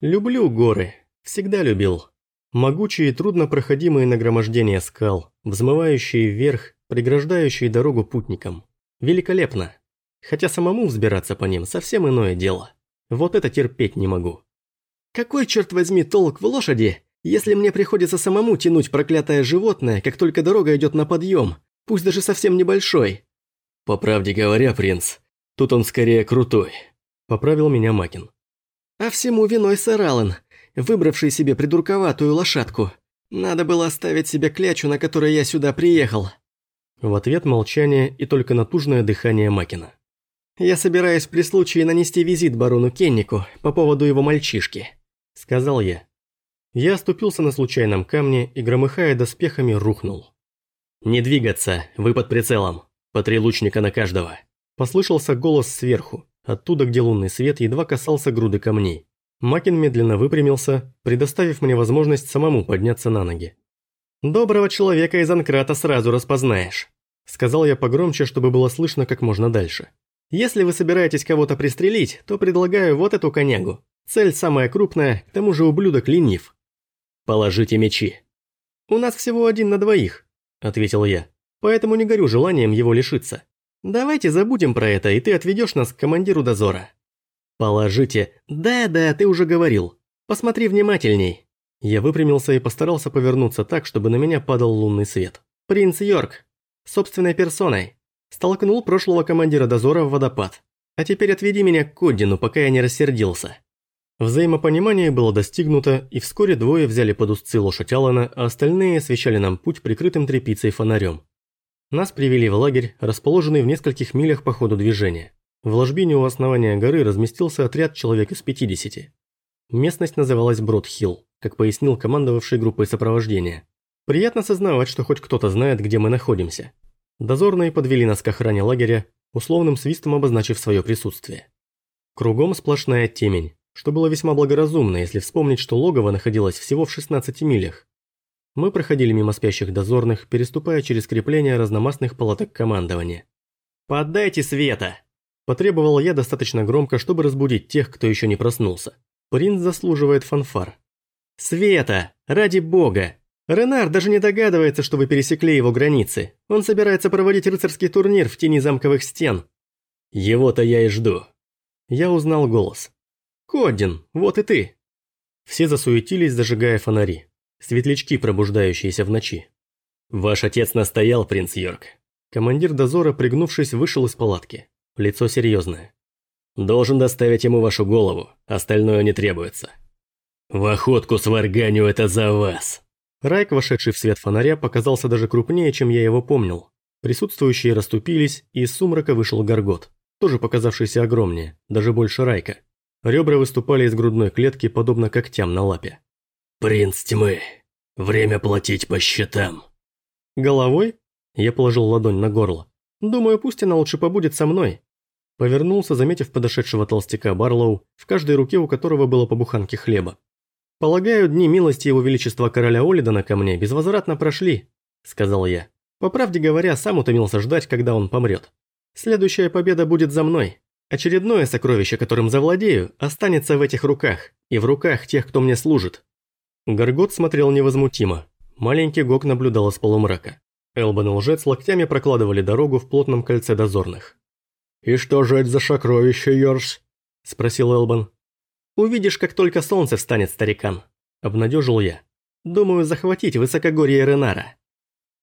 Люблю горы. Всегда любил. Могучие и труднопроходимые нагромождения скал, взмывающие вверх, преграждающие дорогу путникам. Великолепно. Хотя самому взбираться по ним совсем иное дело. Вот это терпеть не могу. Какой, черт возьми, толк в лошади, если мне приходится самому тянуть проклятое животное, как только дорога идет на подъем, пусть даже совсем небольшой? По правде говоря, принц, тут он скорее крутой. Поправил меня Макин. А всему виной сэр Аллен, выбравший себе придурковатую лошадку. Надо было оставить себе клячу, на которой я сюда приехал. В ответ молчание и только натужное дыхание Макина. Я собираюсь при случае нанести визит барону Кеннику по поводу его мальчишки. – сказал я. Я оступился на случайном камне и, громыхая доспехами, рухнул. «Не двигаться, вы под прицелом. По три лучника на каждого». Послышался голос сверху, оттуда, где лунный свет едва касался груды камней. Макин медленно выпрямился, предоставив мне возможность самому подняться на ноги. «Доброго человека из Анкрата сразу распознаешь», – сказал я погромче, чтобы было слышно как можно дальше. «Если вы собираетесь кого-то пристрелить, то предлагаю вот эту конягу. Цель самая крупная, к тому же ублюдок ленив. «Положите мечи». «У нас всего один на двоих», – ответил я, «поэтому не горю желанием его лишиться. Давайте забудем про это, и ты отведешь нас к командиру дозора». «Положите...» «Да-да, ты уже говорил. Посмотри внимательней». Я выпрямился и постарался повернуться так, чтобы на меня падал лунный свет. «Принц Йорк. Собственной персоной. Столкнул прошлого командира дозора в водопад. А теперь отведи меня к Коддину, пока я не рассердился». Взаимопонимание было достигнуто, и вскоре двое взяли под узцы лошадь Алана, а остальные освещали нам путь прикрытым тряпицей фонарем. Нас привели в лагерь, расположенный в нескольких милях по ходу движения. В ложбине у основания горы разместился отряд человек из 50. Местность называлась Брод-Хилл, как пояснил командовавший группой сопровождения. Приятно сознавать, что хоть кто-то знает, где мы находимся. Дозорные подвели нас к охране лагеря, условным свистом обозначив свое присутствие. Кругом сплошная темень, что было весьма благоразумно, если вспомнить, что логово находилось всего в 16 милях. Мы проходили мимо спящих дозорных, переступая через крепления разномастных палаток командования. «Поддайте света!» Потребовал я достаточно громко, чтобы разбудить тех, кто еще не проснулся. Принц заслуживает фанфар. «Света! Ради бога! Ренар даже не догадывается, что вы пересекли его границы. Он собирается проводить рыцарский турнир в тени замковых стен». «Его-то я и жду». Я узнал голос. «Кодин, вот и ты!» Все засуетились, зажигая фонари. Светлячки, пробуждающиеся в ночи. «Ваш отец настоял, принц Йорк». Командир дозора, пригнувшись, вышел из палатки. Лицо серьезное. «Должен доставить ему вашу голову, остальное не требуется». «В охотку сварганю это за вас!» Райк, вошедший в свет фонаря, показался даже крупнее, чем я его помнил. Присутствующие расступились, и из сумрака вышел Горгот, тоже показавшийся огромнее, даже больше Райка. Ребра выступали из грудной клетки, подобно когтям на лапе. «Принц тьмы, время платить по счетам». «Головой?» Я положил ладонь на горло. «Думаю, пусть она лучше побудет со мной». Повернулся, заметив подошедшего толстяка Барлоу, в каждой руке у которого было по буханке хлеба. «Полагаю, дни милости его величества короля Олидона ко мне безвозвратно прошли», – сказал я. По правде говоря, сам утомился ждать, когда он помрет. «Следующая победа будет за мной». Очередное сокровище, которым завладею, останется в этих руках, и в руках тех, кто мне служит. Горгот смотрел невозмутимо. Маленький Гок наблюдал из полумрака. Элбан и лжец локтями прокладывали дорогу в плотном кольце дозорных. «И что же это за сокровище, Йорс?» – спросил Элбан. «Увидишь, как только солнце встанет, старикан», – обнадежил я. «Думаю, захватить высокогорье Ренара».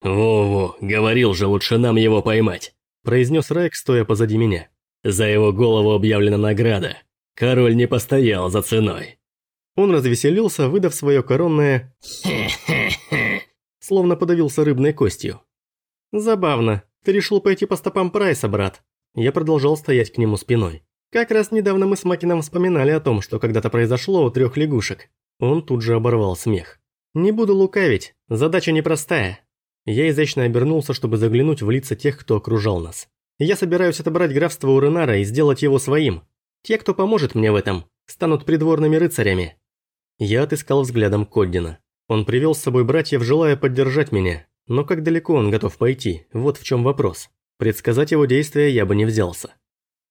«Во-во, говорил же, лучше нам его поймать», – произнес Райк, стоя позади меня. За его голову объявлена награда. Король не постоял за ценой. Он развеселился, выдав свое коронное словно подавился рыбной костью. «Забавно. Ты решил пойти по стопам Прайса, брат?» Я продолжал стоять к нему спиной. Как раз недавно мы с Макином вспоминали о том, что когда-то произошло у трех лягушек. Он тут же оборвал смех. «Не буду лукавить, задача непростая». Я изящно обернулся, чтобы заглянуть в лица тех, кто окружал нас. Я собираюсь отобрать графство у Ренара и сделать его своим. Те, кто поможет мне в этом, станут придворными рыцарями. Я отыскал взглядом Коддина. Он привел с собой братьев, желая поддержать меня. Но как далеко он готов пойти, вот в чем вопрос. Предсказать его действия я бы не взялся.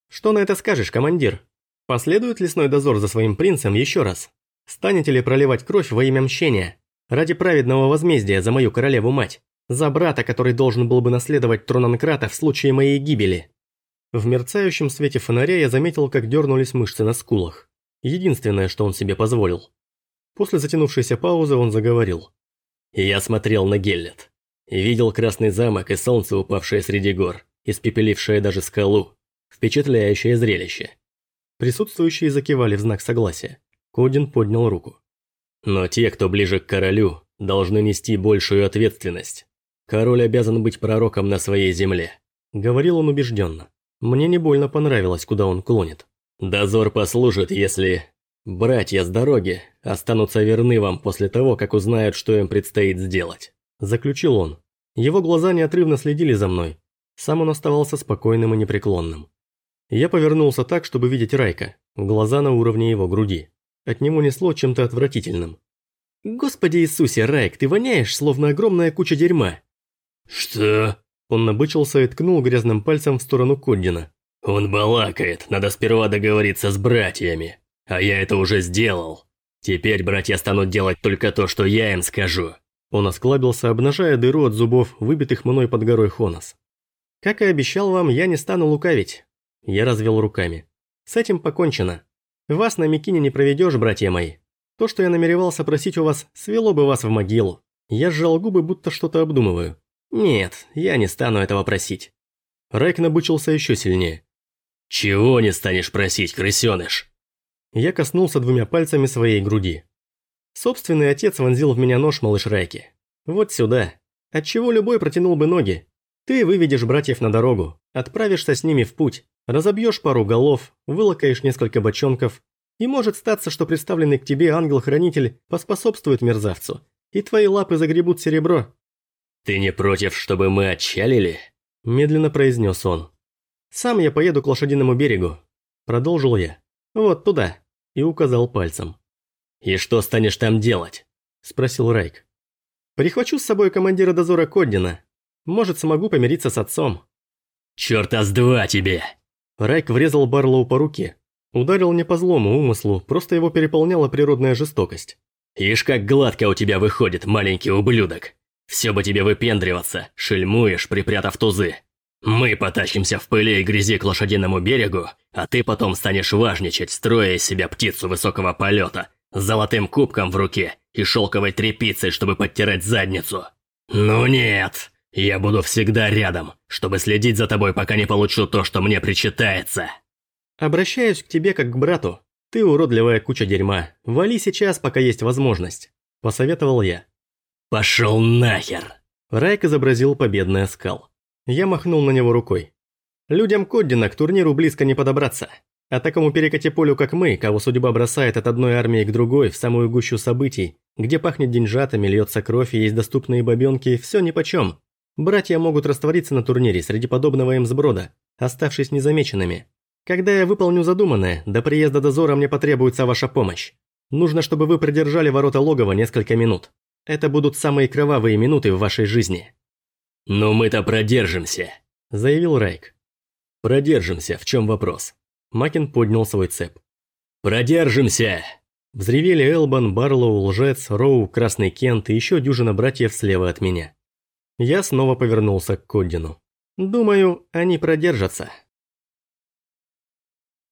Что на это скажешь, командир? Последует лесной дозор за своим принцем еще раз? Станете ли проливать кровь во имя мщения? Ради праведного возмездия за мою королеву-мать? За брата, который должен был бы наследовать трон Анкрата в случае моей гибели?» В мерцающем свете фонаря я заметил, как дернулись мышцы на скулах. Единственное, что он себе позволил. После затянувшейся паузы он заговорил. «Я смотрел на Геллет. Видел красный замок и солнце, упавшее среди гор, испепелившее даже скалу. Впечатляющее зрелище». Присутствующие закивали в знак согласия. Кодин поднял руку. «Но те, кто ближе к королю, должны нести большую ответственность. Король обязан быть пророком на своей земле», — говорил он убежденно. Мне не больно понравилось, куда он клонит. «Дозор послужит, если... Братья с дороги останутся верны вам после того, как узнают, что им предстоит сделать», – заключил он. Его глаза неотрывно следили за мной. Сам он оставался спокойным и непреклонным. Я повернулся так, чтобы видеть Райка, глаза на уровне его груди. От него несло чем-то отвратительным. «Господи Иисусе, Райк, ты воняешь, словно огромная куча дерьма!» «Что?» Он набычился и ткнул грязным пальцем в сторону Коддина. «Он балакает, надо сперва договориться с братьями. А я это уже сделал. Теперь братья станут делать только то, что я им скажу». Он осклабился, обнажая дыру от зубов, выбитых мной под горой Хонос. «Как и обещал вам, я не стану лукавить». Я развел руками. «С этим покончено. Вас на Микине не проведешь, братья мои. То, что я намеревался просить у вас, свело бы вас в могилу. Я сжал губы, будто что-то обдумываю. «Нет, я не стану этого просить». Райк набычился еще сильнее. «Чего не станешь просить, крысеныш?» Я коснулся двумя пальцами своей груди. Собственный отец вонзил в меня нож, малыш Райки. Вот сюда. Отчего любой протянул бы ноги. Ты выведешь братьев на дорогу, отправишься с ними в путь, разобьешь пару голов, вылакаешь несколько бочонков, и может статься, что представленный к тебе ангел-хранитель поспособствует мерзавцу, и твои лапы загребут серебро, «Ты не против, чтобы мы отчалили?» – медленно произнес он. «Сам я поеду к лошадиному берегу», – продолжил я. «Вот туда», – и указал пальцем. «И что станешь там делать?» – спросил Райк. «Прихвачу с собой командира дозора Коддина. Может, смогу помириться с отцом». «Чёрта с два тебе!» Райк врезал Барлоу по руке. Ударил не по злому умыслу, просто его переполняла природная жестокость. «Ишь, как гладко у тебя выходит, маленький ублюдок!» Все бы тебе выпендриваться, шельмуешь, припрятав тузы. Мы потащимся в пыли и грязи к лошадиному берегу, а ты потом станешь важничать, строя из себя птицу высокого полета, с золотым кубком в руке и шелковой тряпицей, чтобы подтирать задницу. Ну нет, я буду всегда рядом, чтобы следить за тобой, пока не получу то, что мне причитается. Обращаюсь к тебе как к брату. Ты уродливая куча дерьма. Вали сейчас, пока есть возможность. Посоветовал я. «Пошел нахер!» Райк изобразил победный оскал. Я махнул на него рукой. Людям Коддина к турниру близко не подобраться. А такому перекати полю, как мы, кого судьба бросает от одной армии к другой в самую гущу событий, где пахнет деньжатами, льется кровь и есть доступные бабенки, все нипочем. Братья могут раствориться на турнире среди подобного им сброда, оставшись незамеченными. Когда я выполню задуманное, до приезда дозора мне потребуется ваша помощь. Нужно, чтобы вы продержали ворота логова несколько минут. Это будут самые кровавые минуты в вашей жизни. «Но мы-то продержимся», – заявил Райк. «Продержимся, в чем вопрос?» Макин поднял свой цеп. «Продержимся!» Взревели Элбан, Барлоу, Лжец, Роу, Красный Кент и еще дюжина братьев слева от меня. Я снова повернулся к Коддину. «Думаю, они продержатся».